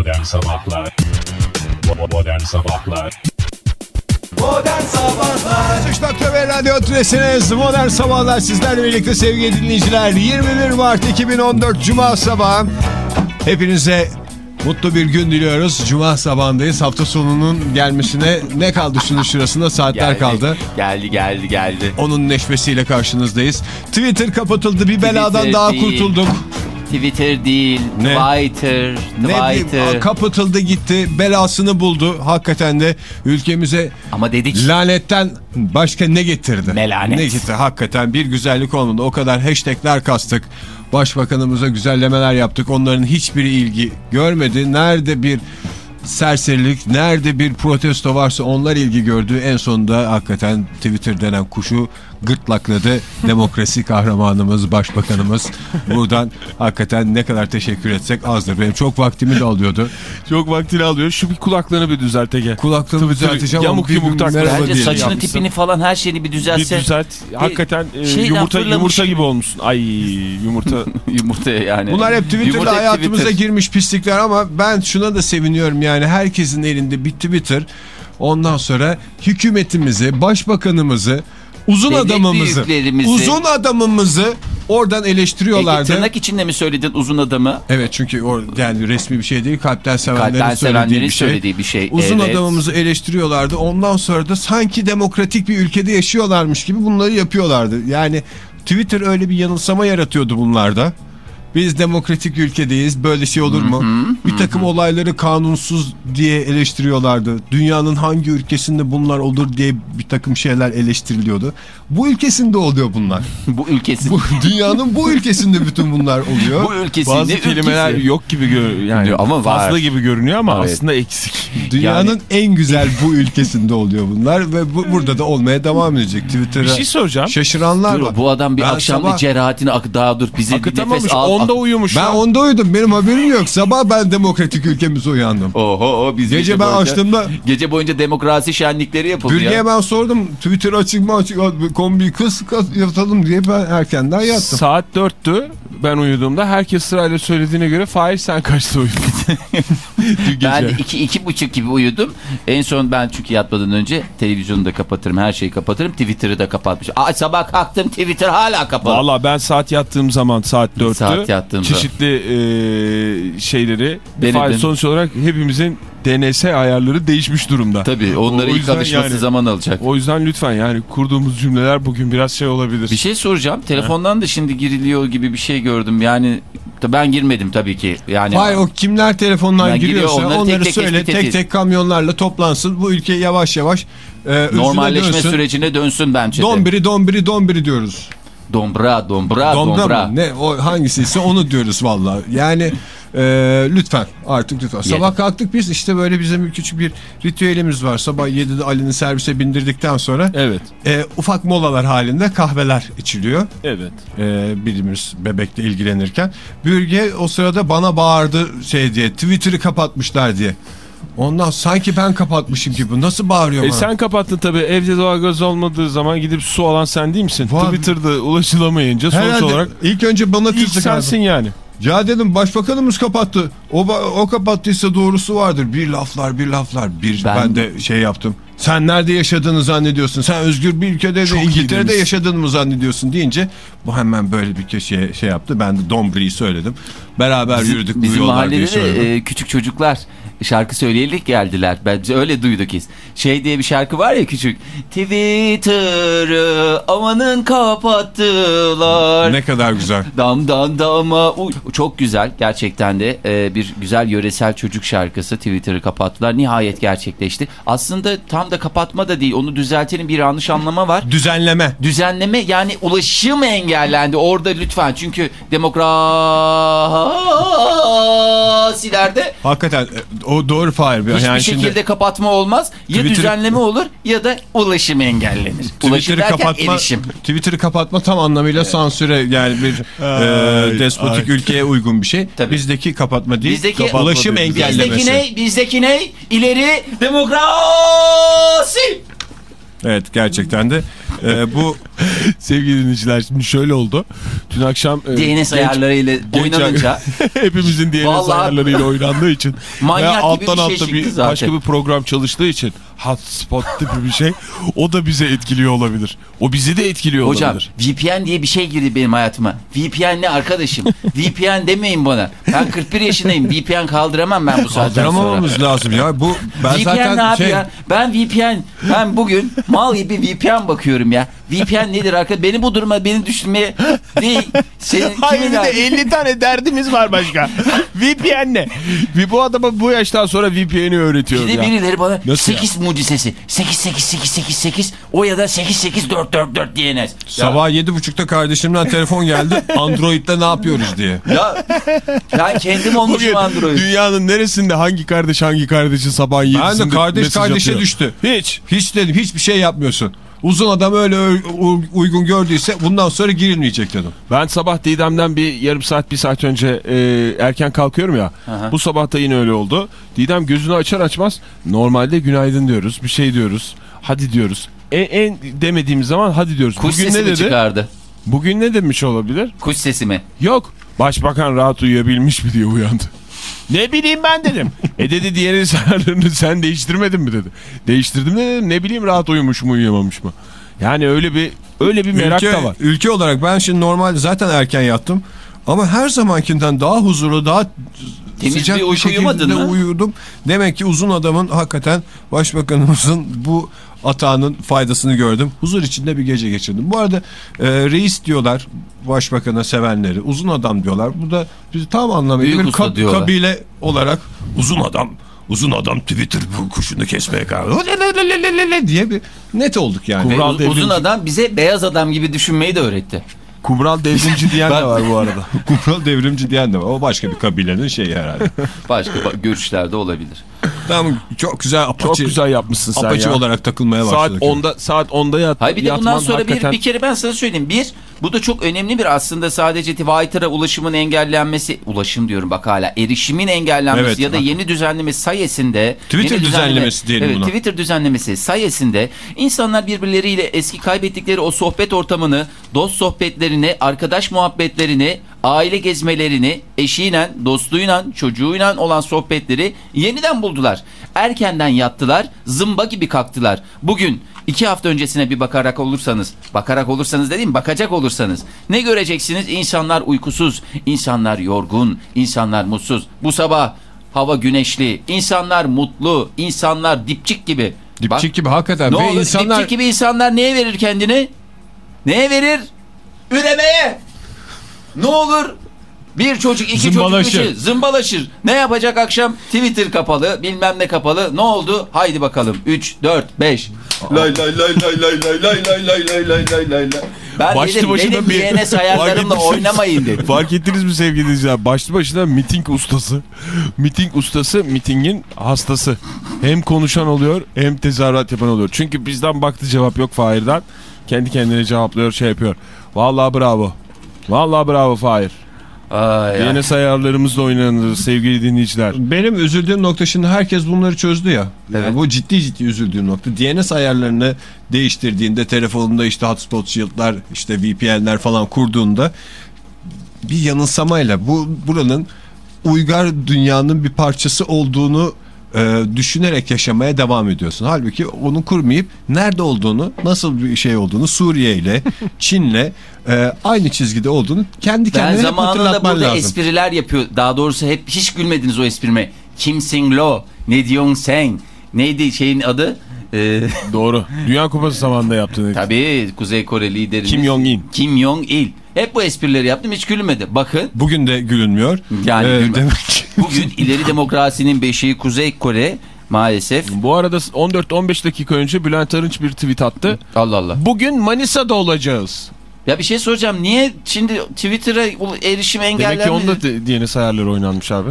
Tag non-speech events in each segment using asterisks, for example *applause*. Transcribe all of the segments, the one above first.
Modern Sabahlar. Modern Sabahlar. Modern Sabahlar. 3.1 Radyo Tülesi'niz Modern Sabahlar sizlerle birlikte sevgili dinleyiciler. 21 Mart 2014 Cuma sabahı. Hepinize mutlu bir gün diliyoruz. Cuma sabahındayız. Hafta sonunun gelmesine ne kaldı şunun şurasında? Saatler kaldı. Geldi geldi geldi. Onun neşvesiyle karşınızdayız. Twitter kapatıldı. Bir beladan Twitter daha değil. kurtulduk Twitter değil. Ne? Twitter. Ne Twitter. bileyim, kapatıldı gitti belasını buldu hakikaten de ülkemize Ama dedik. Lanetten başka ne getirdi? Melanet. Ne getirdi? Hakikaten bir güzellik olmadı. O kadar hashtagler kastık. Başbakanımıza güzellemeler yaptık. Onların hiçbiri ilgi görmedi. Nerede bir serserilik, nerede bir protesto varsa onlar ilgi gördü. En sonunda hakikaten Twitter denen kuşu gırtlakladı. Demokrasi kahramanımız, başbakanımız. Buradan hakikaten ne kadar teşekkür etsek azdır. Benim çok vaktimi de alıyordu. Çok vaktini alıyor. Şu bir kulaklarını bir düzelt Ege. Kulaklığımı Twitter düzelteceğim. yamuk ama bir yumuk tak- merhaba Bence diyelim. saçını yapmışsın. tipini falan her şeyini bir Bir düzelse. düzelt. Hakikaten e, şeyden yumurta yumurta gibi olmuşsun. Ay yumurta. *laughs* Yumurta yani. Bunlar hep Twitter'da Yumurta hayatımıza Twitter. girmiş pislikler ama ben şuna da seviniyorum yani herkesin elinde bir Twitter. Ondan sonra hükümetimizi, başbakanımızı, uzun Devlet adamımızı, uzun adamımızı oradan Peki eleştiriyorlardı. tırnak içinde mi söyledin uzun adamı? Evet çünkü o yani resmi bir şey değil kalpten sevenlerin, Kalpten söylediği, sevenlerin bir şey. söylediği bir şey, Uzun evet. adamımızı eleştiriyorlardı. Ondan sonra da sanki demokratik bir ülkede yaşıyorlarmış gibi bunları yapıyorlardı. Yani Twitter öyle bir yanılsama yaratıyordu bunlarda. Biz demokratik ülkedeyiz böyle şey olur mu? bir takım olayları kanunsuz diye eleştiriyorlardı. Dünyanın hangi ülkesinde bunlar olur diye bir takım şeyler eleştiriliyordu. Bu ülkesinde oluyor bunlar. *laughs* Bu ülkesi. Bu dünyanın bu ülkesinde bütün bunlar oluyor. *laughs* Bu ülkesi Bazı kelimeler ülkesi? yok gibi yani Ama var. fazla gibi görünüyor ama Evet. aslında eksik. Dünyanın en güzel bu ülkesinde oluyor bunlar ve bu, burada da olmaya devam edecek. Twitter'a Bir şey soracağım. şaşıranlar Dur, var. bu adam bir Ben akşamda sabah- cerahatini ak daha dur Akıtamamış. nefes al. Onda uyumuş. Ben onda uyudum. Benim haberim yok. Sabah ben demokratik ülkemize uyandım. Oho o biz Gece ben boyunca- açtığımda Gece boyunca demokrasi şenlikleri yapıldı Bürge'ye ya. ben sordum. Twitter açık mı açık kombi kız kız yatalım diye ben erkenden yattım. Saat 4'tü ben uyuduğumda. Herkes sırayla söylediğine göre Fahir sen kaçta uyudun? *laughs* Gece. Ben iki, iki buçuk gibi uyudum. En son ben çünkü yatmadan önce televizyonu da kapatırım, her şeyi kapatırım. Twitter'ı da kapatmışım. Ay sabah kalktım Twitter hala kapalı. Valla ben saat yattığım zaman saat 4'tü. Saat yattığım zaman. Çeşitli e, şeyleri. Denedim. Sonuç olarak hepimizin DNS ayarları değişmiş durumda. Tabii onları O ilk yüzden alışması yani- zaman alacak. O yüzden lütfen yani kurduğumuz cümleler bugün biraz şey olabilir. Bir şey soracağım. Telefondan da şimdi giriliyor gibi bir şey gördüm. Yani ben girmedim tabii ki. Yani Hayır o kimler telefondan Ben giriyor, giriyorsa onları onları, tek tek söyle tek tek kamyonlarla toplansın. Bu ülke yavaş yavaş e, normalleşme dönsün. sürecine dönsün bence de. Dombiri dombiri dombiri diyoruz. Dombra, dombra, dombra. mı? Ne o hangisiyse onu diyoruz vallahi. Yani e, lütfen artık lütfen. Sabah kalktık biz işte böyle bizim küçük bir ritüelimiz var. Sabah 7'de Ali'nin servise bindirdikten sonra Evet. e, ufak molalar halinde kahveler içiliyor. Evet. E, birimiz bebekle ilgilenirken. Bürge o sırada bana bağırdı şey diye Twitter'ı kapatmışlar diye. Ondan sanki ben kapatmışım gibi. Nasıl bağırıyor E bana? sen kapattın tabii. Evde doğalgaz olmadığı zaman gidip su alan sen değil misin? Var. Twitter'da ulaşılamayınca sonuç Herhalde olarak ilk önce bana ilk sensin yani. Ya dedim başbakanımız kapattı. O, o kapattıysa doğrusu vardır. Bir laflar bir laflar. Bir ben, Ben- de şey yaptım. Sen nerede yaşadığını zannediyorsun? Sen özgür bir ülkede Çok de İngiltere'de demişsin. yaşadığını mı zannediyorsun deyince bu hemen böyle bir köşeye şey yaptı. Ben de Dombri'yi söyledim. Beraber yürüdük bu Bizim yollar diye söyledim. e, küçük çocuklar şarkı söyleyerek geldiler. Bence öyle duyduk biz. Şey diye bir şarkı var ya küçük. Twitter'ı amanın kapattılar. Ne kadar güzel. *laughs* Dam dam dama uy. Çok güzel gerçekten de e, bir güzel yöresel çocuk şarkısı Twitter'ı kapattılar. Nihayet gerçekleşti. Aslında tam da kapatma da değil onu düzeltelim bir yanlış anlama var. Düzenleme. Düzenleme yani ulaşım engellendi orada lütfen çünkü demokrasilerde Hakikaten e, o doğru Fahir. hiçbir Yani şekilde şimdi kapatma olmaz. Ya Twitter- düzenleme olur ya da ulaşım engellenir. Twitter'ı kapatma. Twitter'ı kapatma tam anlamıyla sansüre yani bir e, despotik ülkeye uygun bir şey. Tabii. Bizdeki kapatma değil, Bizdeki- ulaşım Bizdeki engellemesi. ne? Bizdeki ne? İleri demokrasi. Evet gerçekten de e, bu *laughs* Sevgili dinleyiciler şimdi şöyle oldu. Dün akşam e, DNS genç- ayarlarıyla genç- oynanınca *laughs* hepimizin DNS Vallahi- ayarlarıyla oynandığı için *laughs* Manyak gibi alttan bir şey alta çıktı zaten. başka bir program çalıştığı için hotspot tipi bir şey o da bize etkiliyor olabilir. O bizi de etkiliyor Hocam olabilir. VPN diye bir şey girdi benim hayatıma. VPN ne arkadaşım? VPN demeyin bana. Ben 41 yaşındayım. VPN kaldıramam ben bu saatten sonra. Kaldıramamamız lazım ya. Bu ben VPN zaten ne abi şey, ya? Ben VPN, ben bugün mal gibi VPN bakıyorum ya. VPN nedir arkadaş? Beni bu duruma beni düşürmeye *laughs* değil. Senin Hayır bir de abi? 50 tane derdimiz var başka. *laughs* VPN ne? Bu adama bu yaştan sonra VPN'i öğretiyor Bir de ya. birileri bana Nasıl 8 mucizesi. 8 8 8 8 8 o ya da 8 8 4 4 4 DNS. sabah yedi buçukta kardeşimden telefon geldi. *laughs* Android'de ne yapıyoruz diye. Ya ben kendim olmuşum Bugün Android. dünyanın neresinde hangi kardeş hangi kardeşi sabah yedisinde Ben de kardeş kardeşe atıyor? düştü. Hiç. Hiç dedim hiçbir şey yapmıyorsun. Uzun adam öyle uygun gördüyse bundan sonra girilmeyecek dedim. Ben sabah Didem'den bir yarım saat bir saat önce e, erken kalkıyorum ya. Aha. Bu sabah da yine öyle oldu. Didem gözünü açar açmaz normalde günaydın diyoruz bir şey diyoruz. Hadi diyoruz. En, en demediğimiz zaman hadi diyoruz. Kuş Bugün sesi ne dedi? çıkardı? Bugün ne demiş olabilir? Kuş sesi mi? Yok. Başbakan rahat uyuyabilmiş mi diye uyandı. Ne bileyim ben dedim. e dedi diğer ayarlarını sen değiştirmedin mi dedi. Değiştirdim de dedim ne bileyim rahat uyumuş mu uyuyamamış mı. Yani öyle bir öyle bir merak ülke, da var. ülke olarak ben şimdi normalde zaten erken yattım. Ama her zamankinden daha huzurlu, daha Temiz sıcak bir uyumadın şekilde mı? uyudum. Demek ki uzun adamın hakikaten başbakanımızın bu atağının faydasını gördüm. Huzur içinde bir gece geçirdim. Bu arada e, reis diyorlar başbakana sevenleri. Uzun adam diyorlar. Bu da biz tam anlamıyla Büyük bir kab- diyorlar. kabile olarak uzun adam Uzun adam Twitter bu kuşunu kesmeye karar diye bir net olduk yani. Uz- devrimci. uzun adam bize beyaz adam gibi düşünmeyi de öğretti. Kumral devrimci *laughs* diyen de var bu arada. *laughs* Kumral devrimci diyen de var. O başka bir kabilenin şeyi herhalde. Başka ba- görüşler de olabilir. Tamam çok güzel apaçı, Çok güzel yapmışsın sen apaçı ya. olarak takılmaya Saat başladık. 10'da saat 10'da yat. Hayır bir de bundan sonra bir, hakikaten- bir kere ben sana söyleyeyim. Bir, bu da çok önemli bir aslında sadece Twitter'a ulaşımın engellenmesi, ulaşım diyorum bak hala, erişimin engellenmesi Evet, ya da yeni düzenleme sayesinde. Twitter yeni düzenleme- düzenlemesi diyelim evet, buna. Twitter düzenlemesi sayesinde insanlar birbirleriyle eski kaybettikleri o sohbet ortamını, dost sohbetlerini, arkadaş muhabbetlerini, aile gezmelerini, eşiyle, dostluğuyla, çocuğuyla olan sohbetleri yeniden buldular. Erkenden yattılar, zımba gibi kalktılar. Bugün iki hafta öncesine bir bakarak olursanız, bakarak olursanız dediğim bakacak olursanız ne göreceksiniz? İnsanlar uykusuz, insanlar yorgun, insanlar mutsuz. Bu sabah hava güneşli, insanlar mutlu, insanlar dipçik gibi. Dipçik Bak, gibi hakikaten. ne Ve olur insanlar dipçik gibi insanlar neye verir kendini? Neye verir? Üremeye. Ne olur? Bir çocuk, iki Zımbalaşır. çocuk, üçü zımbalaşır. Ne yapacak akşam? Twitter kapalı, bilmem ne kapalı. Ne oldu? Haydi bakalım. 3, 4, 5. Lay lay lay lay lay lay lay lay lay lay lay lay lay lay. Ben Başlı dedim başına benim bir- DNS ayarlarımla Fark ettiniz- oynamayın dedim. Fark ettiniz mi sevgili dinleyiciler? Başlı başına miting ustası. Miting ustası mitingin hastası. Hem konuşan oluyor hem tezahürat yapan oluyor. Çünkü bizden baktı cevap yok Fahir'den. Kendi kendine cevaplıyor şey yapıyor. Vallahi bravo. Vallahi bravo Fahir. Ay, ay. DNS ayarlarımızla oynanır sevgili dinleyiciler. benim üzüldüğüm nokta şimdi herkes bunları çözdü ya. Yani Evet. bu ciddi ciddi üzüldüğüm nokta. DNS ayarlarını değiştirdiğinde telefonunda işte hotspot shield'lar işte VPN'ler falan kurduğunda bir yanılsamayla bu buranın uygar dünyanın bir parçası olduğunu e, düşünerek yaşamaya devam ediyorsun. Halbuki onu kurmayıp nerede olduğunu, nasıl bir şey olduğunu Suriye ile, *laughs* Çin'le e, aynı çizgide olduğunu kendi Ben kendine hep zamanında hatırlatman burada lazım. espriler yapıyor. Daha doğrusu hep hiç gülmediniz o esprime. Kim Sing Lo, ne diyorsun sen? Neydi şeyin adı? Ee, Doğru. Dünya Kupası zamanında yaptığını. tabii Kuzey Kore liderimiz. Kim Jong-il. Kim Jong-il. Hep bu esprileri yaptım hiç gülmedi. Bakın Bugün de gülünmüyor. Yani Ee, gülme- demek ki- *laughs* bugün ileri demokrasinin beşiği Kuzey Kore maalesef. Bu arada 14-15 dakika önce Bülent Arınç bir tweet attı. Allah Allah. Bugün Manisa'da olacağız. Ya bir şey soracağım. Niye şimdi Twitter'a erişim Demek ki engellenmedi? onda da DNS ayarları oynanmış abi.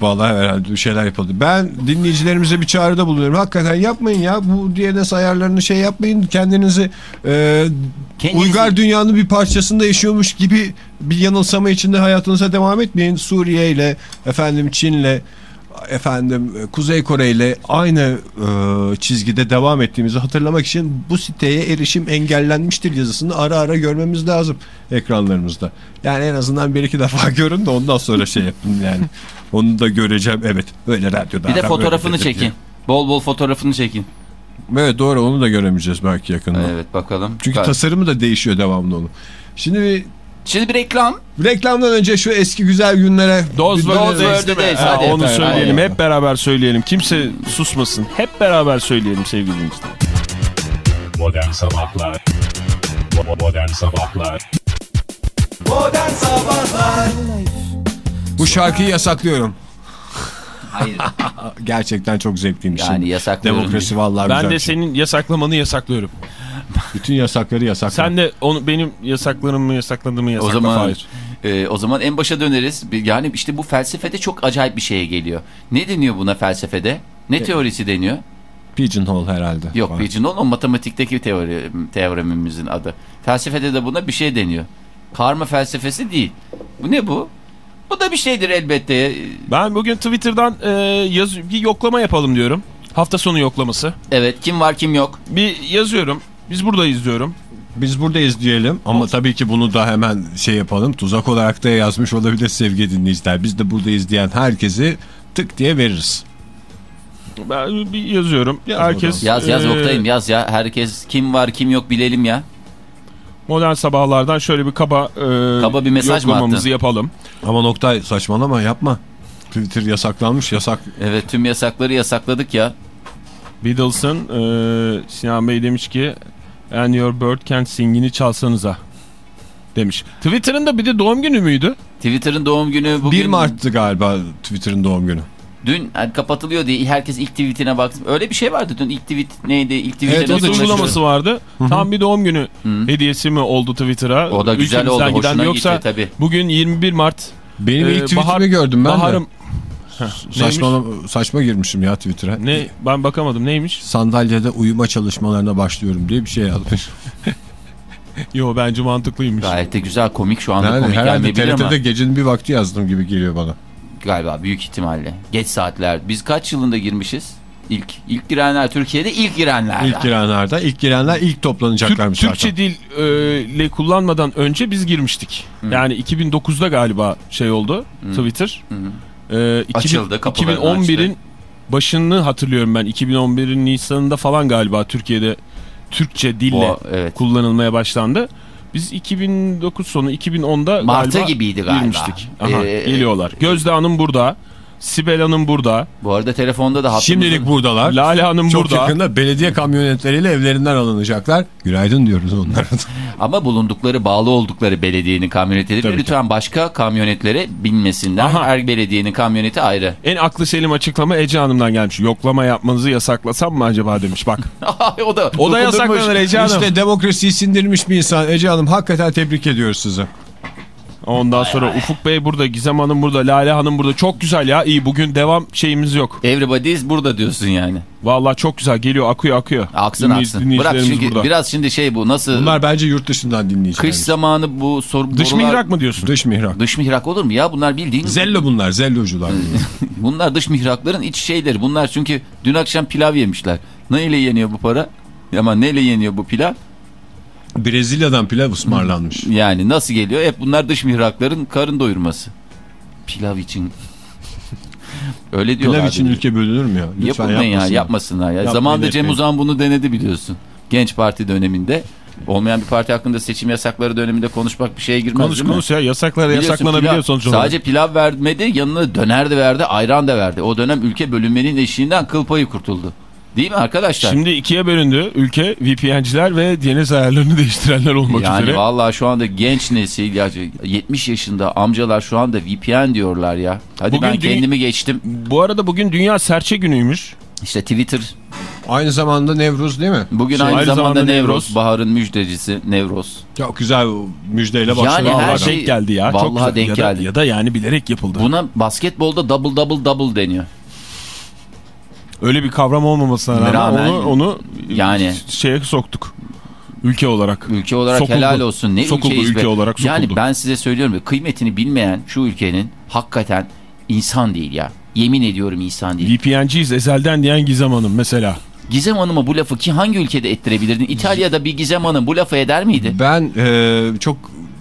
Vallahi herhalde bir şeyler yapıldı. Ben dinleyicilerimize bir çağrıda bulunuyorum. Hakikaten yapmayın ya. Bu DNS ayarlarını şey yapmayın. Kendinizi e, Kendinizi- uygar dünyanın bir parçasında yaşıyormuş gibi bir yanılsama içinde hayatınıza devam etmeyin. Suriye ile efendim Çin'le efendim Kuzey Kore ile aynı e, çizgide devam ettiğimizi hatırlamak için bu siteye erişim engellenmiştir yazısını ara ara görmemiz lazım ekranlarımızda. Yani en azından bir iki defa *laughs* görün de ondan sonra şey yapın yani. Onu da göreceğim evet böyle radyoda. Bir de fotoğrafını çekin. diye. Bol bol fotoğrafını çekin. Evet doğru onu da göremeyeceğiz belki yakında. Evet bakalım. Çünkü Gel- tasarımı da değişiyor devamlı onun. Şimdi bir Şimdi bir reklam. reklamdan önce şu eski güzel günlere Doz bir- World World Days değil mi? Days, Ha, hadi. onu söyleyelim. Hep beraber söyleyelim. Kimse susmasın. Hep beraber söyleyelim sevgili dinleyiciler. Modern Sabahlar Modern Sabahlar Modern Sabahlar Bu şarkıyı yasaklıyorum. Hayır. *laughs* Gerçekten çok zevkliymiş. Yani yasaklıyorum. Demokrasi vallahi Ben de şey. senin yasaklamanı yasaklıyorum. Bütün yasakları yasakla. Sen de onu benim yasaklarımı yasakladığımı yasakla. O zaman e, o zaman en başa döneriz. Yani işte bu felsefede çok acayip bir şeye geliyor. Ne deniyor buna felsefede? Ne teorisi deniyor? Pigeonhole herhalde. Yok Var. pigeonhole o matematikteki teori, teoremimizin adı. Felsefede de buna bir şey deniyor. Karma felsefesi değil. Bu ne bu? Bu da bir şeydir elbette. Ben bugün Twitter'dan e, yaz, bir yoklama yapalım diyorum. Hafta sonu yoklaması. Evet kim var kim yok. Bir yazıyorum. Biz buradayız diyorum. Biz buradayız diyelim ama tabii ki bunu da hemen şey yapalım. Tuzak olarak da yazmış olabilir sevgili dinleyiciler. Biz de buradayız diyen herkesi tık diye veririz. Ben bir yazıyorum. Yaz Herkes Yaz yaz e, Oktay'ım yaz ya. Herkes kim var kim yok bilelim ya. Modern sabahlardan şöyle bir kaba, e, Kaba bir mesaj mı yoklamamızı yapalım. Ama Noktay saçmalama yapma. Twitter yasaklanmış yasak. Evet tüm yasakları yasakladık ya. Beatles'ın e, Sinan Bey demiş ki And Your Bird Can't Sing'ini çalsanıza demiş. Twitter'ın da bir de doğum günü müydü? Twitter'ın doğum günü bugün. 1 Mart'tı galiba Twitter'ın doğum günü. Dün yani kapatılıyor diye herkes ilk tweetine baktı. Öyle bir şey vardı dün ilk tweet neydi? İlk tweet'e Evet, nasıl uygulaması vardı. Tam bir doğum günü Hı. hediyesi mi oldu Twitter'a? O da güzel oldu. Ülkemizden Hoşuna Yoksa gitti tabii. bugün 21 Mart. Benim e, ilk tweetimi bahar- gördüm ben Baharım. de. Saçma, saçma girmişim ya Twitter'a. Ne? Ben bakamadım. Neymiş? Sandalyede uyuma çalışmalarına başlıyorum diye bir şey yazmış. *laughs* Yo bence mantıklıymış. Gayet de güzel komik şu anda Yani komik herhalde gelmeyebilir ama TRT'de gecenin bir vakti yazdım gibi geliyor bana. Galiba büyük ihtimalle. Geç saatler. Biz kaç yılında girmişiz? İlk ilk girenler Türkiye'de ilk girenler. İlk girenlerden ilk girenler ilk Türk, toplanacaklarmış Türkçe zaten. dil e, kullanmadan önce biz girmiştik. Yani 2009'da galiba şey oldu Twitter. E, 2000 Açıldı, kapılarını 2011'in açtı. başını hatırlıyorum ben. 2011'in Nisan'ında falan galiba Türkiye'de Türkçe dille Bu, evet. kullanılmaya başlandı. Biz 2009 sonu 2010'da Martı galiba gibiydi galiba. girmiştik. Aha, Ee, geliyorlar. Gözde Hanım burada. Sibel Hanım burada. Bu arada telefonda da hattımızın... Şimdilik buradalar. Lale Hanım Çok burada. yakında belediye kamyonetleriyle evlerinden alınacaklar. Günaydın diyoruz onlara. *laughs* Ama bulundukları, bağlı oldukları belediyenin kamyonetidir. Tabii ki. Lütfen başka kamyonetlere binmesinler. Aha. Her belediyenin kamyoneti ayrı. En aklı selim açıklama Ece Hanım'dan gelmiş. Yoklama yapmanızı yasaklasam mı acaba demiş bak. *laughs* o da, O da yasaklanır Ece Hanım. işte demokrasiyi sindirmiş bir insan. Ece Hanım hakikaten tebrik ediyoruz sizi. Ondan sonra Ufuk Bey burada, Gizem Hanım burada, Lale Hanım burada. Çok güzel ya. İyi bugün devam şeyimiz yok. Everybody's burada diyorsun yani. Vallahi çok güzel geliyor akıyor akıyor. Aksın aksın. Bırak çünkü burada. biraz şimdi şey bu nasıl Bunlar bence yurt dışından dinleyiciler. kış zamanı bu soru Dış borular- mihrak mı diyorsun? Dış mihrak. Dış mihrak olur mu ya? Bunlar bildiğin Zello bunlar. Zellocular. *laughs* bunlar dış mihrakların iç şeyleri. Bunlar çünkü dün akşam pilav yemişler. Neyle yeniyor bu para? Ama neyle yeniyor bu pilav? Brezilya'dan pilav ısmarlanmış. Yani nasıl geliyor? Hep bunlar dış mihrakların karın doyurması. Pilav için. *laughs* Öyle diyorlar. Pilav için ülke bölünür mü ya? Lütfen Yapmayın ya yapmasınlar. yapmasınlar ya. Yapmayın, Zamanında Cem. Uzan bunu denedi biliyorsun. Genç Parti döneminde. Olmayan bir parti hakkında seçim yasakları döneminde konuşmak bir şeye girmez Konuş değil konuş ya Biliyorsun, yasaklanabiliyor pilav- sonuç olarak. Sadece pilav vermedi yanına döner de verdi ayran da verdi. O dönem ülke bölünmenin eşiğinden kıl payı kurtuldu. Değil mi arkadaşlar? Şimdi ikiye bölündü ülke VPN'ciler ve DNS ayarlarını *laughs* değiştirenler olmak yani üzere. vallahi şu anda genç nesil ya 70 yaşında amcalar şu anda VPN diyorlar ya. Hadi Bugün ben kendimi geçtim. Bu arada bugün Dünya Serçe Günü'ymüş. İşte Twitter Aynı zamanda Nevruz değil mi? bugün Şey, aynı, aynı zamanda, zamanda Nevroz. baharın müjdecisi Nevroz. Çok güzel müjdeyle başladı. Yani her Vallahi şey- denk geldi ya. Çok Vallahi güzel. denk ya da, geldi. Ya da yani bilerek yapıldı. Buna basketbolda double double double deniyor. Öyle bir kavram olmamasına rağmen, Rağmen- onu, onu Yani- şeye soktuk. Ülke olarak. Ülke olarak Sokuldu. helal olsun. Ne Sokuldu, ülkeyiz be. ülke olarak Yani sokuldu. ben size söylüyorum. ya, Kıymetini bilmeyen şu ülkenin hakikaten insan değil ya. Yemin ediyorum insan değil. VPN'ciyiz ezelden diyen Gizem Hanım mesela. Gizem Hanım'a bu lafı ki hangi ülkede ettirebilirdin? İtalya'da bir Gizem Hanım bu lafı eder miydi? Ben e, çok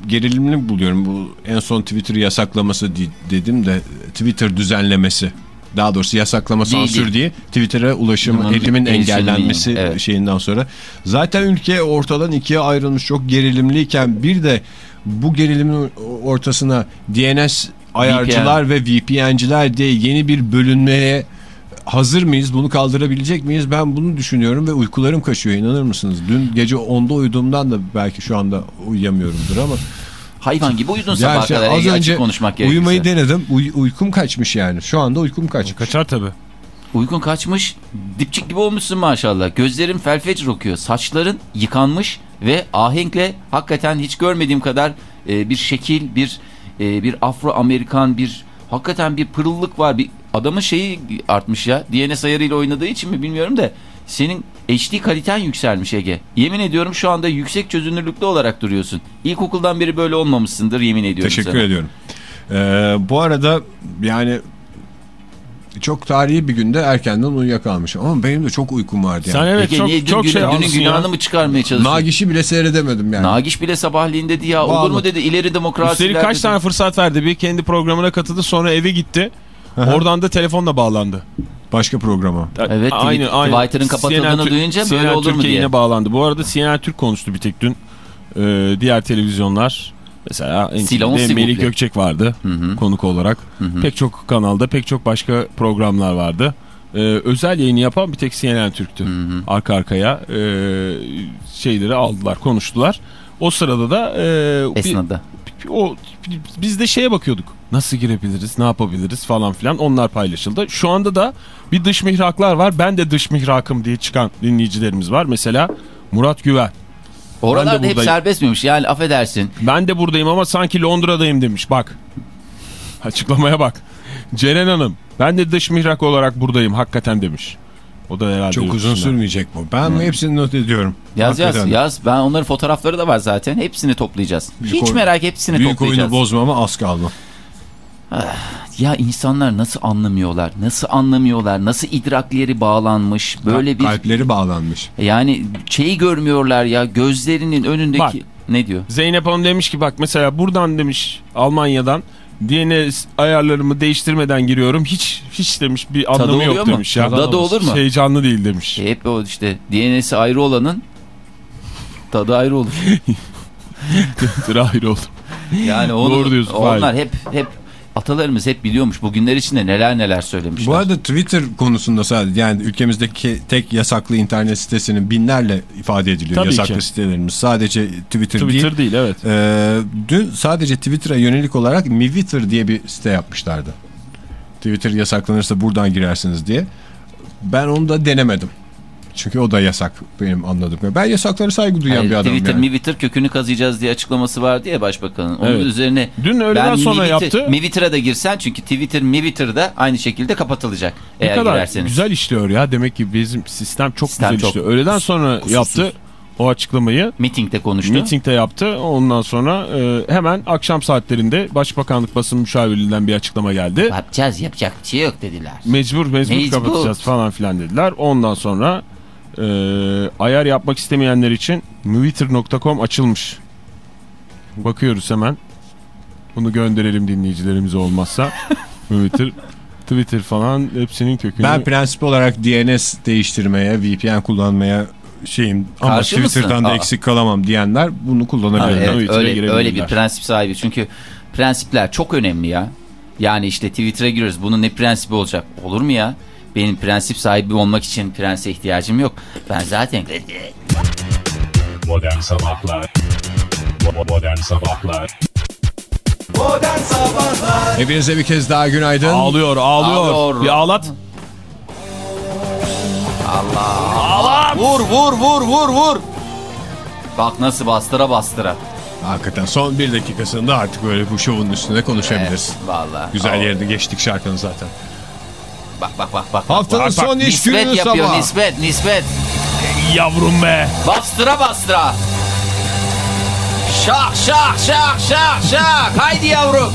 gerilimli buluyorum bu en son Twitter yasaklaması di- dedim de Twitter düzenlemesi. Daha doğrusu yasaklama Değil, sansür değil. değil. Twitter'a ulaşım, erimin erişimi, engellenmesi evet. şeyinden sonra. Zaten ülke ortadan ikiye ayrılmış çok gerilimliyken bir de bu gerilimin ortasına DNS ayarcılar ve VPN'ciler diye yeni bir bölünmeye hazır mıyız? Bunu kaldırabilecek miyiz? Ben bunu düşünüyorum ve uykularım kaçıyor inanır mısınız? Dün gece 10'da uyuduğumdan da belki şu anda uyuyamıyorumdur ama Hayvan gibi uyudun sabah Gerçi kadar. az önce konuşmak gerekirse. uyumayı denedim. Uy- uykum kaçmış yani. Şu anda uykum kaçmış. Kaçar tabii. Uykun kaçmış. Dipçik gibi olmuşsun maşallah. Gözlerin felfecir okuyor. Saçların yıkanmış ve ahenkle hakikaten hiç görmediğim kadar e, bir şekil, bir e, bir Afro-Amerikan, bir hakikaten bir pırıllık var. Bir adamın şeyi artmış ya. DNS ayarıyla oynadığı için mi bilmiyorum da senin HD kaliten yükselmiş Ege. Yemin ediyorum şu anda yüksek çözünürlüklü olarak duruyorsun. İlkokuldan beri böyle olmamışsındır yemin ediyorum Teşekkür sana. ediyorum. Ee, bu arada yani çok tarihi bir günde erkenden uyuyakalmışım. Ama benim de çok uykum vardı yani. Sen evet Ege çok, niye dün çok günü- şey günün almışsın ya. günahını mı çıkarmaya çalışıyorsun? Nagiş'i bile seyredemedim yani. Nagiş bile sabahleyin dedi ya olur Vallahi. mu dedi ileri demokrasi. Üstelik kaç tane fırsat verdi. Bir kendi programına katıldı sonra eve gitti. Oradan da telefonla bağlandı. Başka programa. Evet, Twitter- Twitter'ın kapatıldığını CNN duyunca CNN böyle olur mu diye. yine bağlandı. Bu arada CNN Türk konuştu bir tek dün. Ee, diğer televizyonlar mesela NTV'de Melih. Gökçek vardı hı. konuk olarak. Pek çok kanalda pek çok başka programlar vardı. Ee, özel yayını yapan bir tek CNN Türk'tü. Arka arkaya e, şeyleri aldılar konuştular. O sırada da e, bir- Esnada. O biz de şeye bakıyorduk. Nasıl girebiliriz, ne yapabiliriz falan filan. Onlar paylaşıldı. Şu anda da bir dış mihraklar var. Ben de dış mihrakım diye çıkan dinleyicilerimiz var. Mesela Murat Güven. Oralarda hep serbest miymiş yani affedersin. Ben de buradayım ama sanki Londra'dayım demiş. Bak. Açıklamaya bak. Ceren Hanım. Ben de dış mihrak olarak buradayım hakikaten demiş. O da herhalde Çok uzun sürmeyecek bu. Ben hepsini not ediyorum. Yaz yaz Hakikaten. yaz. Ben onların fotoğrafları da var zaten. Hepsini toplayacağız. Büyük Hiç merak hepsini Büyük toplayacağız. oyunu bozmama az kaldı. Ya insanlar nasıl anlamıyorlar? Nasıl anlamıyorlar? Nasıl idrakleri bağlanmış? Böyle bir Kalpleri bağlanmış. yani şeyi görmüyorlar ya gözlerinin önündeki Bak. ne diyor? Zeynep Hanım demiş ki bak mesela buradan demiş Almanya'dan DNS ayarlarımı değiştirmeden giriyorum. Hiç hiç demiş bir Tadı anlamı yok mu? demiş ya. Tadı olur mu? Heyecanlı değil demiş. E, hep o işte DNS'i ayrı olanın tadı ayrı olur. *laughs* Ayrı oldu. Yani onu, Doğru diyorsun, onlar hep hep atalarımız hep biliyormuş. Bugünler içinde neler neler söylemişler. Bu arada Twitter konusunda sadece yani ülkemizdeki tek yasaklı internet sitesinin binlerle ifade ediliyor. Tabii yasaklı ki. sitelerimiz. Sadece Twitter, Twitter değil. değil, evet. Ee, dün sadece Twitter'a yönelik olarak Mivitter diye bir site yapmışlardı. Twitter yasaklanırsa buradan girersiniz diye. Ben onu da denemedim. Çünkü o da yasak benim anladığım. Ben yasaklara saygı duyan Hayır, bir adamım Twitter, yani. Twitter kökünü kazıyacağız diye açıklaması vardı ya başbakanın. Onun Evet. üzerine Dün öğleden ben sonra Twitter- yaptı. Twitter'a da girsen çünkü Twitter, Twitter'da aynı şekilde kapatılacak. Ne eğer kadar girerseniz. güzel işliyor ya. Demek ki bizim sistem çok Sistem güzel çok işliyor. Öğleden sonra kusursuz. yaptı o açıklamayı. Meeting'de konuştu. Meeting'de yaptı. Ondan sonra e, hemen akşam saatlerinde Başbakanlık basın müşavirliğinden bir açıklama geldi. Yapacağız yapacak bir şey yok dediler. Mecbur mecbur, Mecbur. kapatacağız falan filan dediler. Ondan sonra e, ayar yapmak istemeyenler için twitter.com açılmış. Bakıyoruz hemen. Bunu gönderelim dinleyicilerimize olmazsa. *laughs* Twitter, Twitter falan hepsinin kökünü. Ben prensip olarak DNS değiştirmeye, VPN kullanmaya şeyim ama Karşı mısın? Twitter'dan da Aa. eksik kalamam diyenler bunu kullanabilirler. evet, öyle, öyle bir prensip sahibi. Çünkü prensipler çok önemli ya. Yani işte Twitter'a giriyoruz. Bunun ne prensibi olacak? Olur mu ya? Benim prensip sahibi olmak için prense ihtiyacım yok. Ben zaten Modern Sabahlar Modern Sabahlar Modern Sabahlar Hepinize bir kez daha günaydın. Ağlıyor, ağlıyor. Ağlıyor. Bir ağlat. Vur vur vur vur vur. Bak nasıl bastıra bastıra. Hakikaten son bir dakikasında artık böyle bu şovun üstüne konuşabiliriz. Vallahi. Güzel yerde geçtik şarkının zaten. Bak bak bak bak. Haftanın bak, bak. son iş nispet günü yapıyor sabah. nispet nispet. Yavrum be. Bastıra bastıra. Şak şak şak şak şak. Haydi yavrum.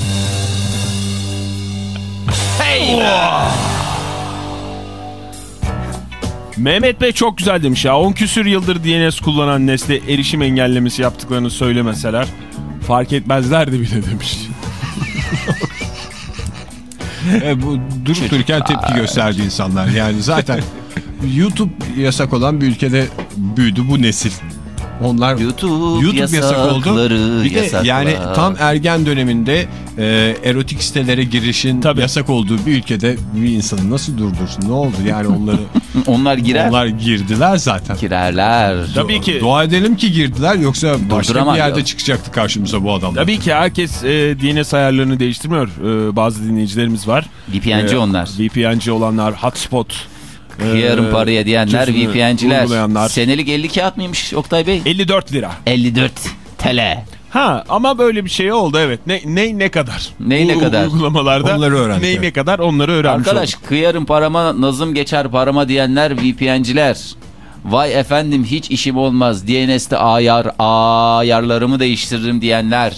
Mehmet Bey çok güzel demiş ya. 10 küsür yıldır DNS kullanan nesle erişim engellemesi yaptıklarını söylemeseler fark etmezlerdi bile demiş. *laughs* E, bu durup dururken tepki gösterdi insanlar. Yani zaten *laughs* YouTube yasak olan bir ülkede büyüdü bu nesil. Onlar YouTube, YouTube yasak oldu. Bir de yasaklar. yani tam ergen döneminde e, erotik sitelere girişin Tabii. yasak olduğu bir ülkede bir insanı nasıl durdursun? Ne oldu? Yani onları *laughs* Onlar girer. onlar girdiler zaten. Girerler. Tabii ki. Dua edelim ki girdiler yoksa başka bir yerde çıkacaktı karşımıza bu adamlar. Tabii ki herkes e, DNS ayarlarını değiştirmiyor. E, bazı dinleyicilerimiz var. VPN'ci E, onlar. VPN'ci olanlar, hotspot. Kıyarım e, paraya diyenler, VPN'ciler. Senelik 50 kağıt mıymış Oktay Bey? 54 lira. 54 TL. Ha ama böyle bir şey oldu evet. Ne ne ne kadar? Ney ne Bu kadar? Uygulamalarda Onları öğrendik, ney evet. ne kadar onları öğrenmiş Arkadaş olduk. kıyarım parama nazım geçer parama diyenler VPN'ciler. Vay efendim hiç işim olmaz. DNS'te ayar ayarlarımı değiştiririm diyenler.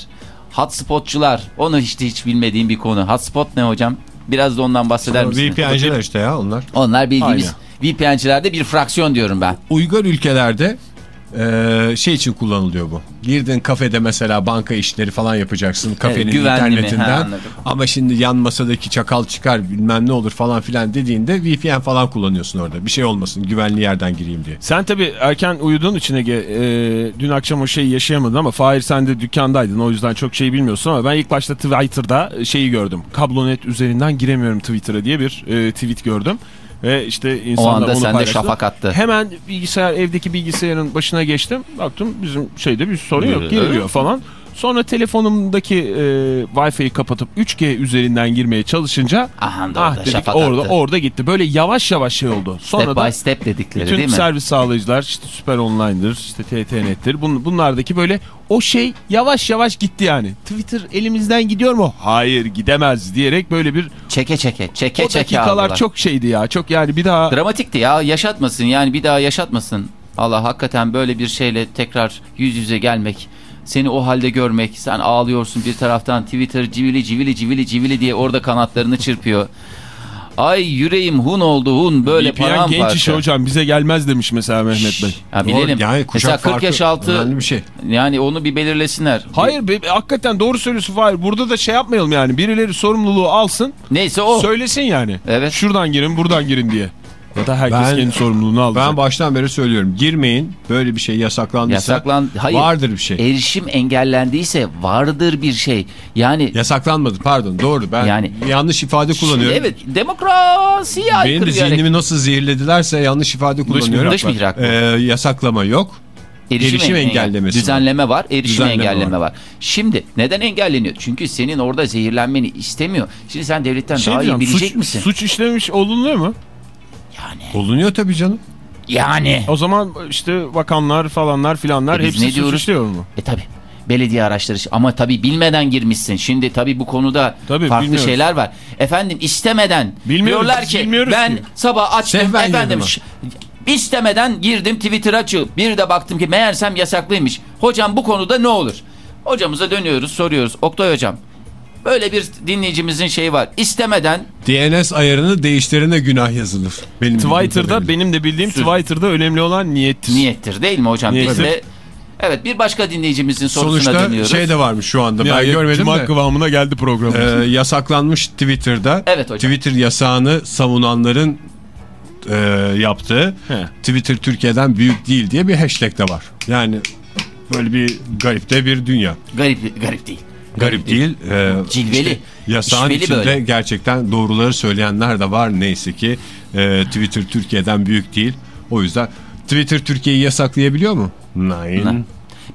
Hotspotçular. Onu hiç hiç bilmediğim bir konu. Hotspot ne hocam? Biraz da ondan bahseder misiniz? VPN'ciler işte ya onlar. Onlar bildiğimiz VPN'cilerde bir fraksiyon diyorum ben. Uygar ülkelerde e, şey için kullanılıyor bu. Girdin kafede mesela banka işleri falan yapacaksın kafenin güvenli mi? Ha, internetinden. Ama şimdi yan masadaki çakal çıkar bilmem ne olur falan filan dediğinde VPN falan kullanıyorsun orada. Bir şey olmasın güvenli yerden gireyim diye. Sen tabii erken uyuduğun için Ege e, dün akşam o şeyi yaşayamadın ama Fahir sen de dükkandaydın o yüzden çok şey bilmiyorsun ama ben ilk başta Twitter'da şeyi gördüm. Kablonet üzerinden giremiyorum Twitter'a diye bir e, tweet gördüm. Ve işte O insanlar anda onu sende şafak attı. Hemen bilgisayar evdeki bilgisayarın başına geçtim. Baktım bizim şeyde bir sorun yok giriliyor falan. Sonra telefonumdaki e, Wi-Fi'yi kapatıp 3G üzerinden girmeye çalışınca Aha da ah orada dedik orada attı. orada gitti. Böyle yavaş yavaş şey oldu. Sonra Step da by step dedikleri bütün değil mi? servis sağlayıcılar işte Süper Online'dır, işte TTNet'tir. Bun, bunlardaki böyle o şey yavaş yavaş gitti yani. Twitter elimizden gidiyor mu? Hayır gidemez diyerek böyle bir Çeke çeke çeke o çeke dakikalar aldılar. çok şeydi ya. Çok yani bir daha Dramatikti ya yaşatmasın yani bir daha yaşatmasın. Allah hakikaten böyle bir şeyle tekrar yüz yüze gelmek. Seni o halde görmek. Sen ağlıyorsun bir taraftan Twitter civili civili civili civili diye orada kanatlarını çırpıyor. Ay yüreğim hun oldu hun böyle VPN paramparça. genç işi hocam bize gelmez demiş mesela Mehmet Bey. Ha, bilelim. Yani kuşak Mesela 40 farkı yaş altı bir şey. yani onu bir belirlesinler. Hayır be, hakikaten doğru söylüyorsun Fahir. Burada da şey yapmayalım yani. Birileri sorumluluğu alsın. Neyse o. Söylesin yani. Evet. Şuradan girin buradan girin diye. Ya da herkes Ben- kendi sorumluluğunu alacak. Ben baştan beri söylüyorum girmeyin böyle bir şey yasaklandıysa Yasaklan hayır. vardır bir şey. Erişim engellendiyse vardır bir şey. Yani Yasaklanmadı pardon doğru ben Yani- yanlış ifade kullanıyorum. evet demokrasiye aykırı Benim de zihnimi nasıl zehirledilerse yanlış ifade kullanıyorum. Dış mihrak bu. Ee, yasaklama yok. erişim engel- engellemesi. Düzenleme var, erişim Düzenleme engelleme var. var. Şimdi neden engelleniyor? Çünkü senin orada zehirlenmeni istemiyor. Şimdi sen devletten şey daha iyi bilecek suç, misin? suç işlemiş olunuyor mu? Yani. Olunuyor tabii canım. Yani. O zaman işte bakanlar falanlar filanlar E hepsi ne diyoruz? işliyor mu? E tabi. Belediye araçları ama tabi bilmeden girmişsin. Şimdi tabi bu konuda Tabii, farklı bilmiyoruz. şeyler var. Efendim istemeden Bilmiyoruz, diyorlar ki ben ki. sabah açtım Sehven efendim istemeden girdim Twitter açıp bir de baktım ki meğersem yasaklıymış. Hocam bu konuda ne olur? Hocamıza dönüyoruz soruyoruz. Oktay hocam böyle bir dinleyicimizin şeyi var. İstemeden DNS ayarını değiştirene günah yazılır. Benim Twitter'da benim de bildiğim Sür- Twitter'da önemli olan niyettir. niyettir değil mi hocam? Biz Niyettir. de evet bir başka dinleyicimizin sorusuna Sonuçta dönüyoruz. şey de varmış şu anda ben Nihayet görmedim Cuma de. kıvamına geldi programımız. Ee, yasaklanmış Twitter'da. Evet hocam. Twitter yasağını savunanların e, yaptığı He. Twitter Türkiye'den büyük değil diye bir hashtag de var. Yani böyle bir garip de bir dünya. Garip garip değil. Garip değil. e, Cilveli. yasağın İşveli içinde böyle. gerçekten doğruları söyleyenler de var neyse ki. E, Twitter Türkiye'den büyük değil. O yüzden Twitter Türkiye'yi yasaklayabiliyor mu? Nein.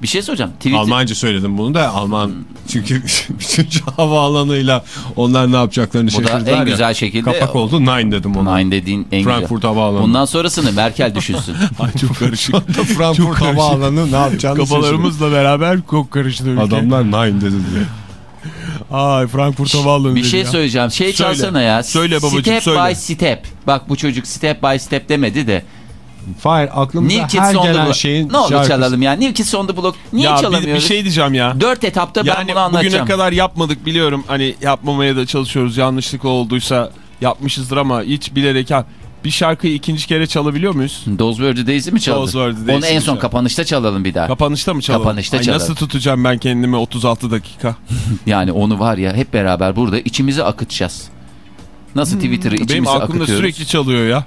Bir şey soracağım. Twitter, Almanca söyledim bunu da Alman çünkü *laughs* 3. havaalanıyla onlar ne yapacaklarını Bu da şaşırdılar en ya. güzel şekilde- Kapak oldu Nine dedim ona. Nine dediğin en Frankfurt güzel. Havaalanı. Bundan sonrasını Merkel düşünsün. *laughs* Ay çok karışık. Frankfurt karışık. Havaalanı ne yapacağını Kafalarımızla beraber çok karıştı ülke. Adamlar Nine dedi diye. Ay Frankfurt Havaalanı bir şey ya. söyleyeceğim. Şey Söyle. çalsana ya. Söyle babacığım, step söyle. by step. Bak bu çocuk step by step demedi de. Fahir aklımıza New Kids her the gelen şeyin Ne olur şarkısı. çalalım ya. New Kids on the Block. Niye ya bir, çalamıyoruz? bir şey diyeceğim ya. Dört etapta ben Yani bunu bugüne anlatacağım. kadar yapmadık biliyorum. Hani yapmamaya da çalışıyoruz. Yanlışlıkla olduysa yapmışızdır ama hiç bilerek. Bir şarkıyı ikinci kere çalabiliyor muyuz? Dozworthy Daisy mi çaldı? Dozworthy Daisy Onu en son kapanışta çalalım bir daha. Kapanışta mı çalalım? Kapanışta Ay, çalalım. Nasıl tutacağım ben kendimi 36 dakika? *laughs* Yani onu var ya hep beraber burada içimize akıtacağız. Nasıl Twitter'ı Benim içimize aklımda akıtıyoruz? sürekli çalıyor ya.